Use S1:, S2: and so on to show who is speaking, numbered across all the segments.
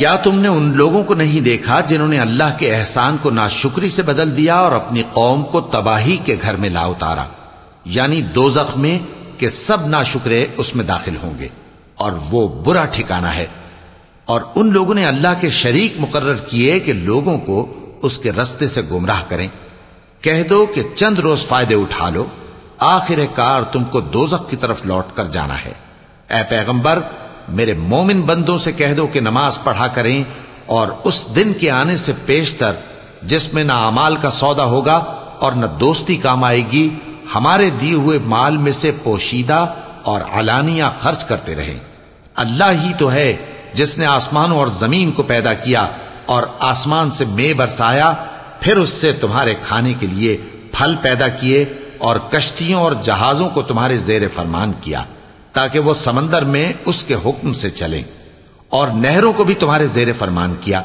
S1: क्या तुमने उन लोगों को नहीं देखा जिन्होंने अल्लाह के एहसान को नाशुक्री से बदल दिया और अपनी कौम को तबाही के घर में ला उतारा यानी दोजख में कि सब नाशुक्रे उसमें दाखिल होंगे और वो बुरा ठिकाना है और उन लोगों ने अल्लाह के शरीक मुकर्र किए कि लोगों को उसके रस्ते से गुमराह करें कह दो कि चंद रोज फ़ायदे उठा लो आखिर कार तुमको दोजख की तरफ़ लौट कर जाना है। ए पैगंबर, मेरे मोमिन बंदों से कह दो कि नमाज़ पढ़ा करें और उस दिन के आने से पेशतर, जिसमें न अमाल का सौदा होगा और न दोस्ती काम आएगी, हमारे दिए हुए माल में से पोशीदा और अलानिया खर्च करते रहे। अल्लाह ही तो है जिसने आसमानों और ज़मीन को पैदा किया और आसमान से मे बरसाया फिर उससे तुम्हारे खाने के लिए फल पैदा किए और कश्तियों और जहाजों को तुम्हारे जेर फरमान किया ताकि वो समंदर में उसके हुक्म से चलें और नहरों को भी तुम्हारे जेर फरमान किया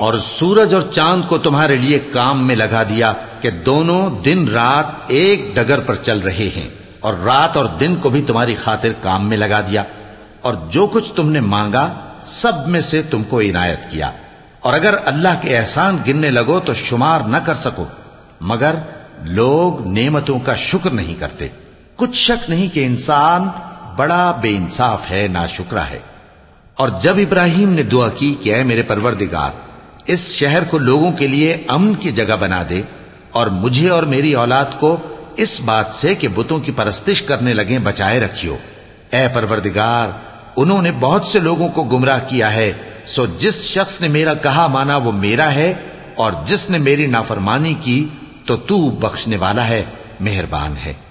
S1: और सूरज और चांद को तुम्हारे लिए काम में लगा दिया कि दोनों दिन रात एक डगर पर चल रहे हैं और रात और दिन को भी तुम्हारी खातिर काम में लगा दिया और जो कुछ तुमने मांगा सब में से तुमको इनायत किया और अगर अल्लाह के एहसान गिनने लगो तो शुमार न कर सको मगर लोग नेमतों का शुक्र नहीं करते कुछ शक नहीं कि इंसान बड़ा बेइंसाफ है, नाशुक्रा है। और जब इब्राहिम ने दुआ की कि मेरे परवरदिगार, इस शहर को लोगों के लिए अमन की जगह बना दे और मुझे और मेरी औलाद को इस बात से कि बुतों की परस्तिश करने लगे, बचाए रखियो। ए परवरदिगार, उन्होंने बहुत से लोगों को गुमराह किया है, सो जिस शख्स ने मेरा कहा माना वो मेरा है, और जिसने मेरी नाफरमानी की तो तू बख्शने वाला है, मेहरबान है।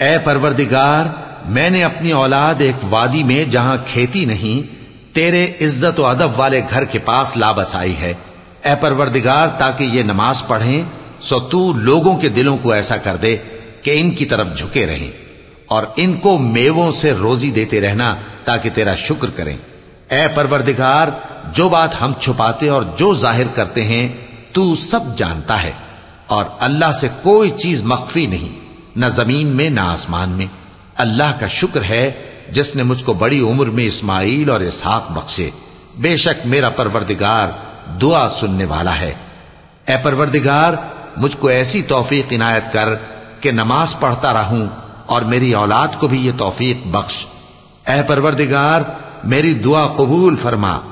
S1: ए परवरदिगार मैंने अपनी औलाद एक वादी में जहां खेती नहीं तेरे इज्जत व अदब वाले घर के पास ला बसाई है ए परवरदिगार ताकि ये नमाज पढ़ें सो तू लोगों के दिलों को ऐसा कर दे कि इनकी तरफ़ झुके रहें और इनको मेवों से रोजी देते रहना ताकि तेरा शुक्र करें। ए परवरदिगार, जो बात हम छुपाते और जो ज़ाहिर करते हैं, तू सब जानता है और अल्लाह से कोई चीज़ मख्फी नहीं, न ज़मीन में, न आसमान में। अल्लाह का शुक्र है जिसने मुझको बड़ी उम्र में इस्माइल और इसहाक बख्शे। बेशक मेरा परवरदिगार दुआ सुनने वाला है। ए परवरदिगार मुझको ऐसी तोफीक इनायत कर कि नमाज़ पढ़ता रहूँ और मेरी औलाद को भी ये तोफीक बख्श। ए परवरदिगार, मेरी दुआ कबूल फरमा।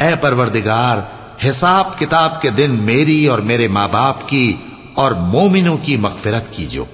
S1: ए परवरदिगार, हिसाब किताब के दिन मेरी और मेरे माँ बाप की और मोमिनों की मगफिरत
S2: कीजो